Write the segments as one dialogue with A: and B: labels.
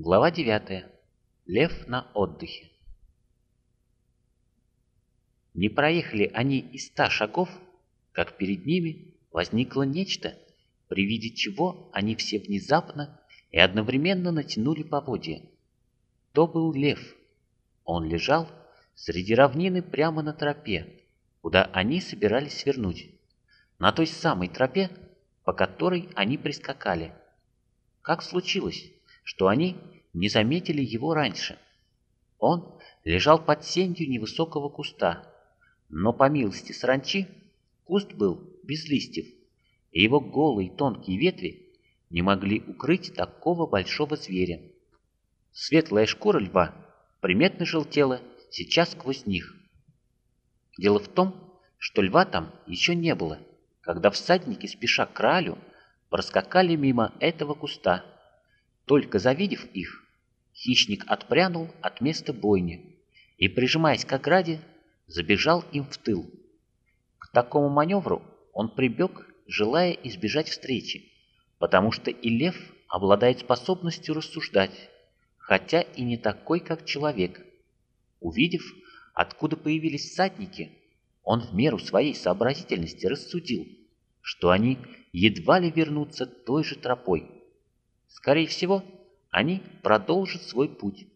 A: Глава 9. Лев на отдыхе. Не проехали они и ста шагов, как перед ними возникло нечто, при виде чего они все внезапно и одновременно натянули поводья. То был лев. Он лежал среди равнины прямо на тропе, куда они собирались свернуть, на той самой тропе, по которой они прискакали. Как случилось, что они не заметили его раньше? Он лежал под сенью невысокого куста, но по милости саранчи куст был без листьев, и его голые тонкие ветви не могли укрыть такого большого зверя. Светлая шкура льва приметно желтела сейчас сквозь них. Дело в том, что льва там еще не было, когда всадники, спеша к кралю, проскакали мимо этого куста. Только завидев их, хищник отпрянул от места бойни и, прижимаясь к ограде, забежал им в тыл. К такому маневру он прибег, желая избежать встречи, потому что и лев обладает способностью рассуждать, хотя и не такой, как человек. Увидев, откуда появились всадники, он в меру своей сообразительности рассудил, что они едва ли вернутся той же тропой. Скорее всего, они продолжат свой путь.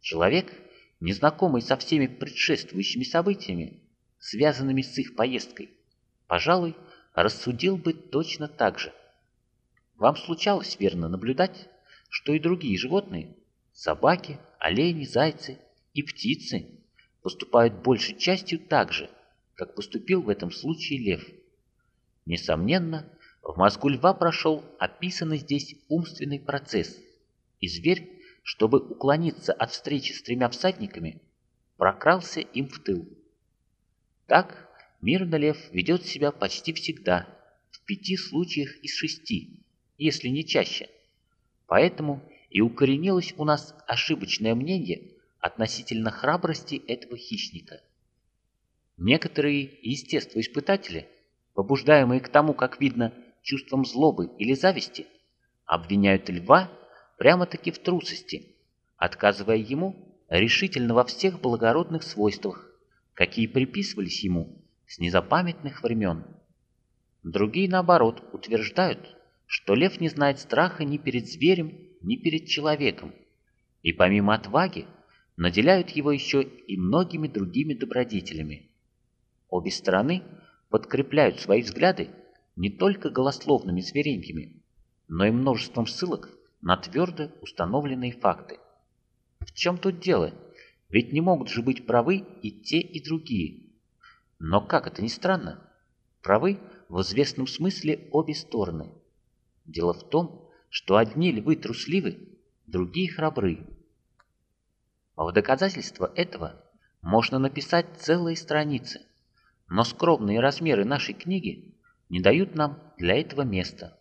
A: Человек, незнакомый со всеми предшествующими событиями, связанными с их поездкой, пожалуй, рассудил бы точно так же. Вам случалось верно наблюдать, что и другие животные, собаки, олени, зайцы и птицы, поступают большей частью так же, как поступил в этом случае лев. Несомненно, в мозгу льва прошел описанный здесь умственный процесс, и зверь, чтобы уклониться от встречи с тремя всадниками, прокрался им в тыл. Так мирно лев ведет себя почти всегда, в пяти случаях из шести, если не чаще. Поэтому и укоренилось у нас ошибочное мнение относительно храбрости этого хищника. Некоторые естествоиспытатели, побуждаемые к тому, как видно, чувством злобы или зависти, обвиняют льва прямо-таки в трусости, отказывая ему решительно во всех благородных свойствах, какие приписывались ему с незапамятных времен. Другие, наоборот, утверждают, что лев не знает страха ни перед зверем, ни перед человеком, и помимо отваги наделяют его еще и многими другими добродетелями. Обе стороны подкрепляют свои взгляды не только голословными зверенькими, но и множеством ссылок на твердо установленные факты. В чем тут дело? Ведь не могут же быть правы и те, и другие. Но как это ни странно, правы в известном смысле обе стороны. Дело в том, что одни львы трусливы, другие храбры. А в доказательство этого можно написать целые страницы, но скромные размеры нашей книги не дают нам для этого места.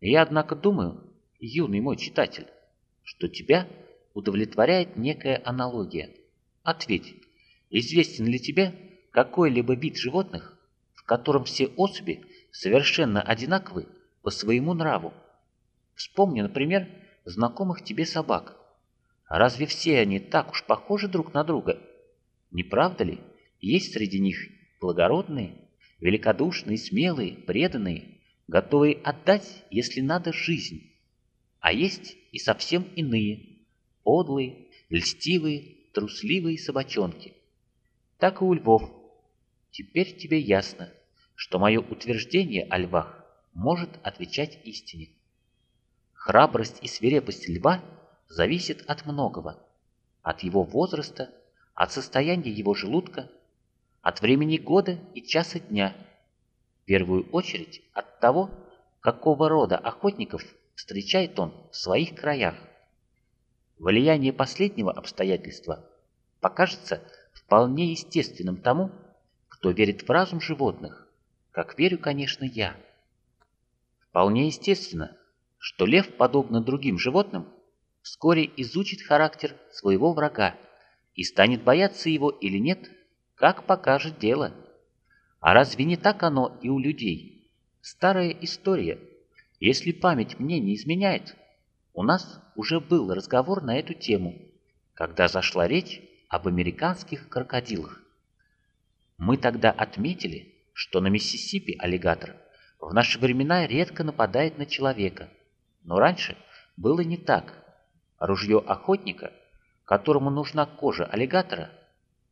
A: Я, однако, думаю, юный мой читатель, что тебя удовлетворяет некая аналогия. Ответь, известен ли тебе какой-либо вид животных, в котором все особи совершенно одинаковы по своему нраву? Вспомни, например, знакомых тебе собак. Разве все они так уж похожи друг на друга? Не правда ли? Есть среди них благородные, великодушные, смелые, преданные, готовые отдать, если надо, жизнь. А есть и совсем иные, подлые, льстивые, трусливые собачонки. Так и у львов. Теперь тебе ясно, что мое утверждение о львах может отвечать истине. Храбрость и свирепость льва зависит от многого. От его возраста, от состояния его желудка, от времени года и часа дня. В первую очередь от того, какого рода охотников встречает он в своих краях. Влияние последнего обстоятельства покажется вполне естественным тому, кто верит в разум животных, как верю, конечно, я. Вполне естественно, что лев, подобно другим животным, вскоре изучит характер своего врага и станет бояться его или нет, как покажет дело. А разве не так оно и у людей? Старая история. Если память мне не изменяет, У нас уже был разговор на эту тему, когда зашла речь об американских крокодилах. Мы тогда отметили, что на Миссисипи аллигатор в наши времена редко нападает на человека, но раньше было не так. Ружье охотника, которому нужна кожа аллигатора,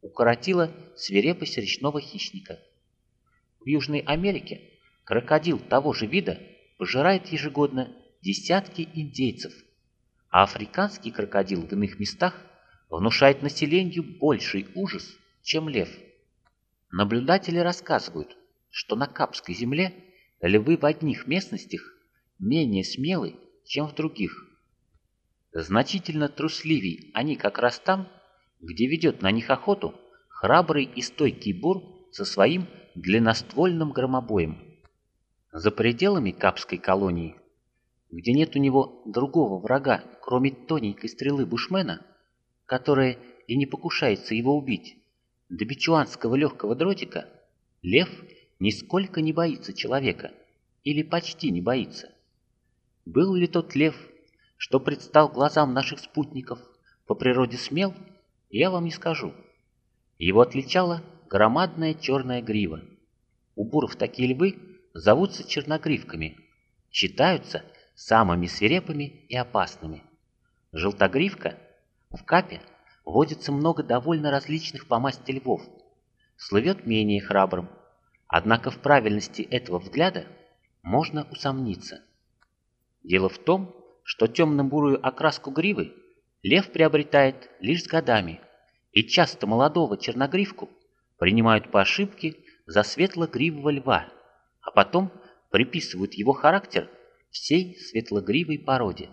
A: укоротило свирепость речного хищника. В Южной Америке крокодил того же вида пожирает ежегодно десятки индейцев, а африканский крокодил в иных местах внушает населению больший ужас, чем лев. Наблюдатели рассказывают, что на Капской земле львы в одних местностях менее смелы, чем в других. Значительно трусливей они как раз там, где ведет на них охоту храбрый и стойкий бур со своим длинноствольным громобоем. За пределами Капской колонии, где нет у него другого врага, кроме тоненькой стрелы бушмена, которая и не покушается его убить, до бичуанского легкого дротика, лев нисколько не боится человека, или почти не боится. Был ли тот лев, что предстал глазам наших спутников, по природе смел, я вам не скажу. Его отличала громадная черная грива. У буров такие львы зовутся черногривками, считаются самыми свирепыми и опасными. Желтогривка в капе водится много довольно различных по масти львов, слывет менее храбрым, однако в правильности этого взгляда можно усомниться. Дело в том, что темно-бурую окраску гривы лев приобретает лишь с годами, и часто молодого черногривку принимают по ошибке за светло-гривого льва, а потом приписывают его характер всей светлогривой породе.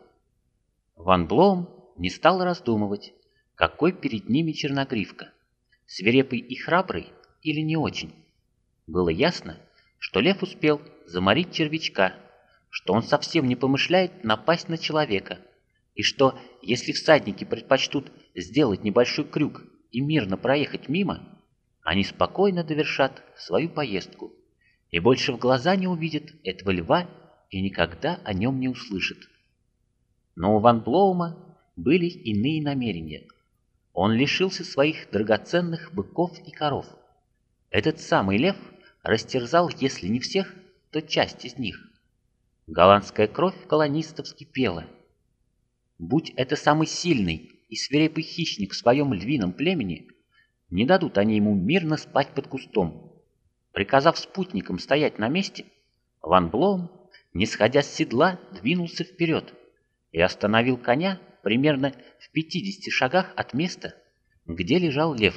A: Ван Блоум не стал раздумывать, какой перед ними черногривка, свирепый и храбрый или не очень. Было ясно, что лев успел заморить червячка, что он совсем не помышляет напасть на человека, и что, если всадники предпочтут сделать небольшой крюк и мирно проехать мимо, они спокойно довершат свою поездку и больше в глаза не увидят этого льва и никогда о нем не услышат. Но у Ван Блоума были иные намерения. Он лишился своих драгоценных быков и коров. Этот самый лев растерзал, если не всех, то часть из них. Голландская кровь колонистов вскипела. Будь это самый сильный и свирепый хищник в своем львином племени, не дадут они ему мирно спать под кустом. Приказав спутникам стоять на месте, Ван Блоум, не сходя с седла, двинулся вперед и остановил коня примерно в 50 шагах от места, где лежал лев.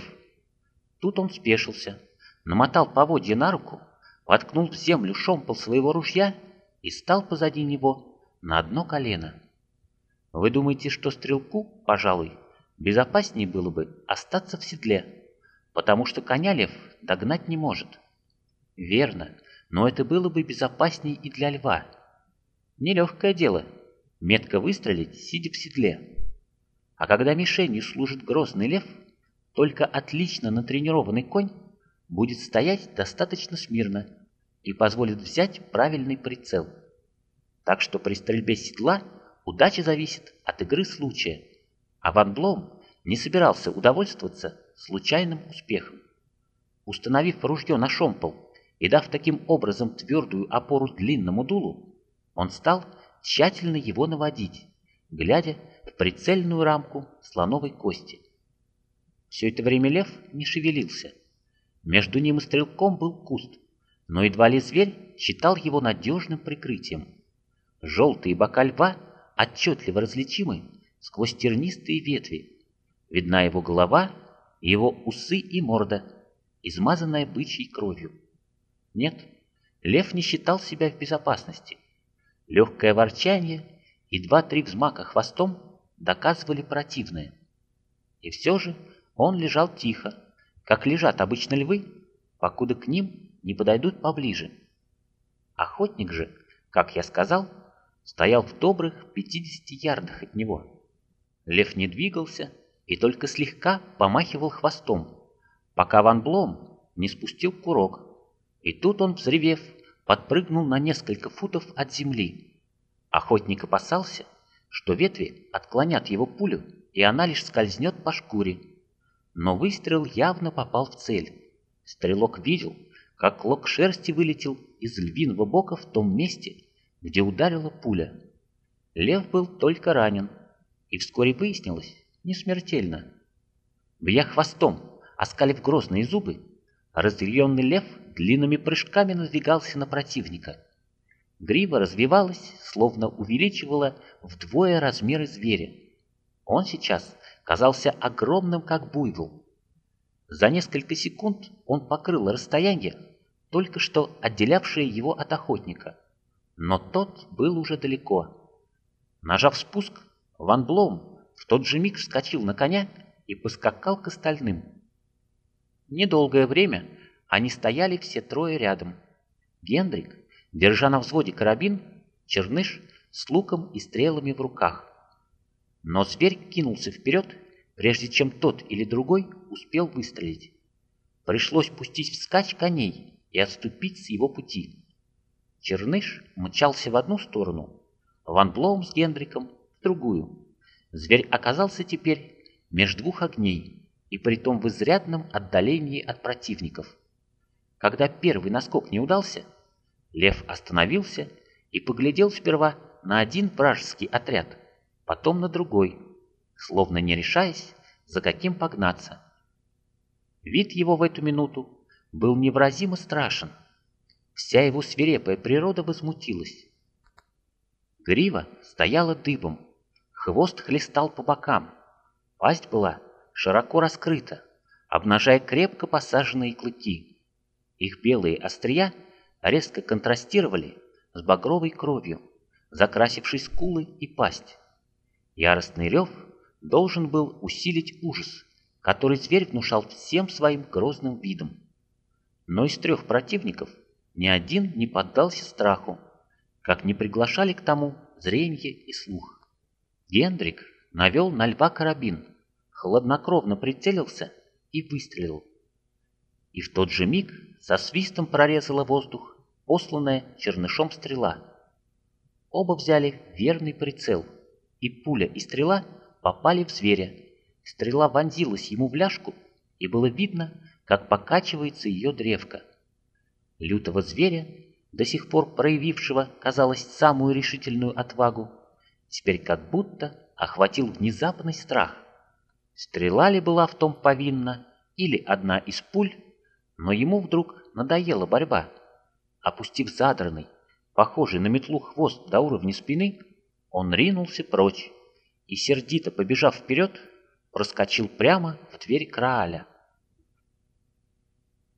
A: Тут он спешился, намотал поводья на руку, воткнул в землю шомпол своего ружья и стал позади него на одно колено. Вы думаете, что стрелку, пожалуй, безопаснее было бы остаться в седле, потому что коня лев догнать не может? Верно, но это было бы безопаснее и для льва. Нелегкое дело — метко выстрелить, сидя в седле. А когда мишенью служит грозный лев, только отлично натренированный конь будет стоять достаточно смирно и позволит взять правильный прицел. Так что при стрельбе седла удача зависит от игры случая, а Ван Блом не собирался удовольствоваться случайным успехом. Установив ружье на шомпол и дав таким образом твердую опору длинному дулу, он стал тщательно его наводить, глядя в прицельную рамку слоновой кости. Все это время лев не шевелился. Между ним и стрелком был куст, но едва ли зверь считал его надежным прикрытием. Желтые бока льва отчетливо различимы сквозь тернистые ветви. Видна его голова, его усы и морда, измазанная бычьей кровью. Нет, лев не считал себя в безопасности. Легкое ворчание и два-три взмака хвостом доказывали противное. И все же он лежал тихо, как лежат обычно львы, покуда к ним не подойдут поближе. Охотник же, как я сказал, стоял в добрых 50 ярдах от него. Лев не двигался и только слегка помахивал хвостом, пока Ван Блом не спустил курок. И тут он, взревев, подпрыгнул на несколько футов от земли. Охотник опасался, что ветви отклонят его пулю, и она лишь скользнет по шкуре. Но выстрел явно попал в цель. Стрелок видел, как клок шерсти вылетел из львиного бока в том месте, где ударила пуля. Лев был только ранен, и вскоре выяснилось, не смертельно. Бья хвостом, оскалив грозные зубы, разъяренный лев длинными прыжками надвигался на противника. Грива развивалась, словно увеличивала вдвое размеры зверя. Он сейчас казался огромным, как буйвол. За несколько секунд он покрыл расстояние, только что отделявшее его от охотника. Но тот был уже далеко. Нажав спуск, Ван Блоум в тот же миг вскочил на коня и поскакал к остальным. Недолгое время они стояли все трое рядом. Гендрик, держа на взводе карабин, Черныш с луком и стрелами в руках. Но зверь кинулся вперед, прежде чем тот или другой успел выстрелить. Пришлось пустить вскачь коней и отступить с его пути. Черныш мчался в одну сторону, Ван Блоум с Гендриком в другую. Зверь оказался теперь между двух огней, и притом в изрядном отдалении от противников. Когда первый наскок не удался, лев остановился и поглядел сперва на один вражеский отряд, потом на другой, словно не решаясь, за каким погнаться. Вид его в эту минуту был невразимо страшен. Вся его свирепая природа возмутилась. Грива стояла дыбом, хвост хлестал по бокам, пасть была широко раскрыта, обнажая крепко посаженные клыки. Их белые острия резко контрастировали с багровой кровью, закрасившей скулы и пасть. Яростный рев должен был усилить ужас, который зверь внушал всем своим грозным видом. Но из трех противников ни один не поддался страху, как не приглашали к тому зрение и слух. Гендрик навел на льва карабин, хладнокровно прицелился и выстрелил. И в тот же миг со свистом прорезала воздух посланная чернышом стрела. Оба взяли верный прицел, и пуля и стрела попали в зверя. Стрела вонзилась ему в ляжку, и было видно, как покачивается ее древко. Лютого зверя до сих пор проявившего, казалось, самую решительную отвагу, теперь как будто охватил внезапный страх. Стрела ли была в том повинна, или одна из пуль, но ему вдруг надоела борьба. Опустив задранный, похожий на метлу хвост до уровня спины, он ринулся прочь и, сердито побежав вперед, проскочил прямо в дверь Крааля.